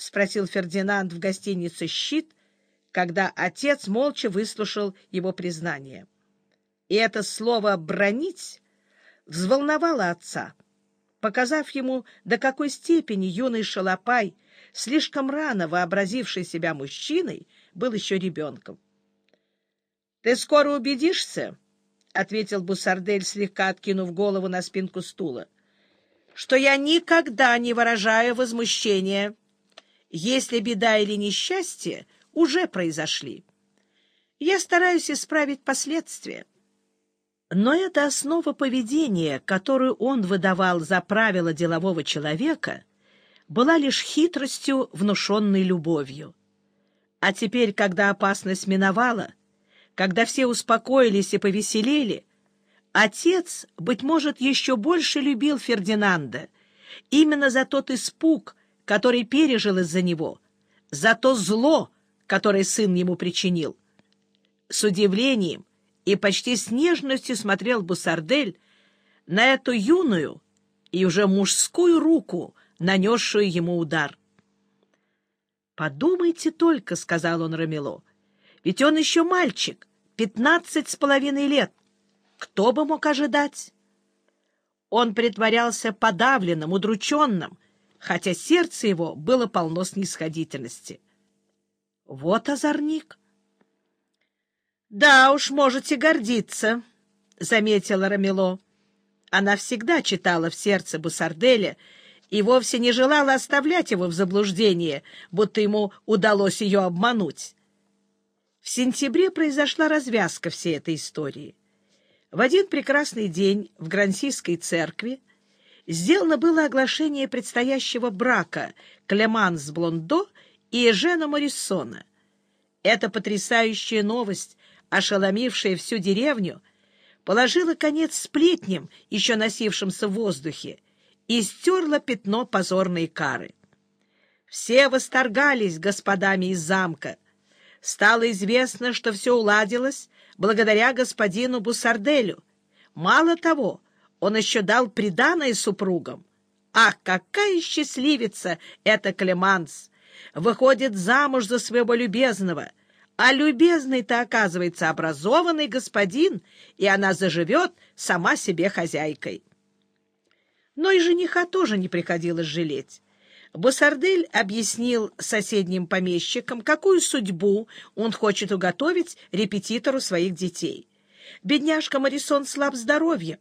спросил Фердинанд в гостинице «Щит», когда отец молча выслушал его признание. И это слово «бронить» взволновало отца, показав ему, до какой степени юный шалопай, слишком рано вообразивший себя мужчиной, был еще ребенком. — Ты скоро убедишься, — ответил Бусардель, слегка откинув голову на спинку стула, — что я никогда не выражаю возмущения, если беда или несчастье уже произошли. Я стараюсь исправить последствия. Но эта основа поведения, которую он выдавал за правило делового человека, была лишь хитростью, внушенной любовью. А теперь, когда опасность миновала, когда все успокоились и повеселели, отец, быть может, еще больше любил Фердинанда, именно за тот испуг, который пережил из-за него, за то зло, которое сын ему причинил. С удивлением и почти с нежностью смотрел Бусардель на эту юную и уже мужскую руку, нанесшую ему удар. «Подумайте только», — сказал он Рамило, — «ведь он еще мальчик, пятнадцать с половиной лет. Кто бы мог ожидать?» Он притворялся подавленным, удрученным, хотя сердце его было полно снисходительности. Вот озорник. «Да уж, можете гордиться», — заметила Рамило. Она всегда читала в сердце Бусарделя и вовсе не желала оставлять его в заблуждение, будто ему удалось ее обмануть. В сентябре произошла развязка всей этой истории. В один прекрасный день в Грансийской церкви сделано было оглашение предстоящего брака Клеманс Блондо и Жена Мориссона. Эта потрясающая новость ошеломившая всю деревню, положила конец сплетням, еще носившимся в воздухе, и стерла пятно позорной кары. Все восторгались господами из замка. Стало известно, что все уладилось благодаря господину Бусарделю. Мало того, он еще дал приданое супругам. Ах, какая счастливица эта Клеманс! Выходит замуж за своего любезного — а любезный-то, оказывается, образованный господин, и она заживет сама себе хозяйкой. Но и жениха тоже не приходилось жалеть. Бусардель объяснил соседним помещикам, какую судьбу он хочет уготовить репетитору своих детей. Бедняжка Марисон слаб здоровьем,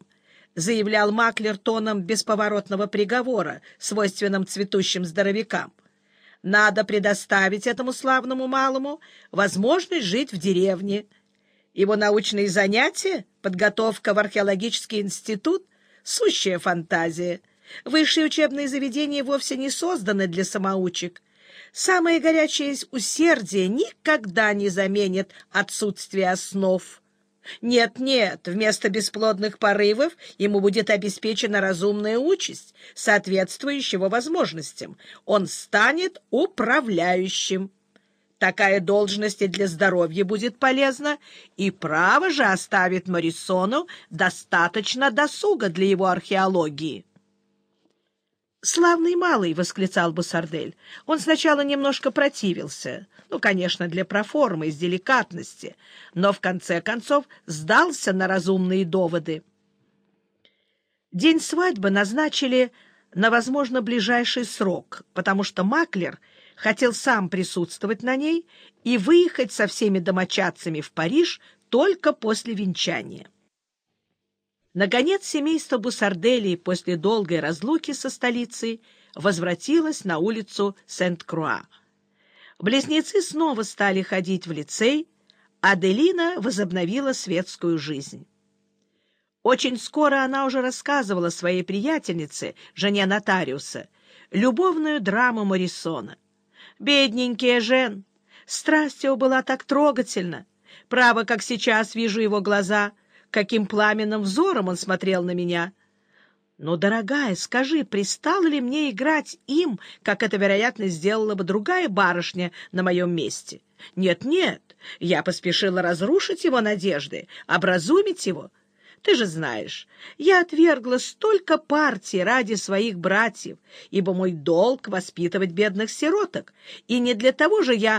заявлял Маклер тоном бесповоротного приговора, свойственным цветущим здоровякам. Надо предоставить этому славному малому возможность жить в деревне. Его научные занятия, подготовка в археологический институт — сущая фантазия. Высшие учебные заведения вовсе не созданы для самоучек. Самое горячее усердие никогда не заменит отсутствие основ. Нет-нет, вместо бесплодных порывов ему будет обеспечена разумная участь, соответствующая его возможностям. Он станет управляющим. Такая должность и для здоровья будет полезна, и право же оставит Марисону достаточно досуга для его археологии. «Славный малый!» — восклицал Бусардель. Он сначала немножко противился, ну, конечно, для проформы, из деликатности, но в конце концов сдался на разумные доводы. День свадьбы назначили на, возможно, ближайший срок, потому что Маклер хотел сам присутствовать на ней и выехать со всеми домочадцами в Париж только после венчания. Наконец, семейство Бусарделей после долгой разлуки со столицей возвратилось на улицу Сент-Круа. Близнецы снова стали ходить в лицей, а Делина возобновила светскую жизнь. Очень скоро она уже рассказывала своей приятельнице, жене нотариуса, любовную драму Морисона. «Бедненький Жен! Страсть его была так трогательна! Право, как сейчас вижу его глаза!» Каким пламенным взором он смотрел на меня. Но, дорогая, скажи, пристало ли мне играть им, как это, вероятно, сделала бы другая барышня на моем месте? Нет-нет, я поспешила разрушить его надежды, образумить его. Ты же знаешь, я отвергла столько партий ради своих братьев, ибо мой долг — воспитывать бедных сироток, и не для того же я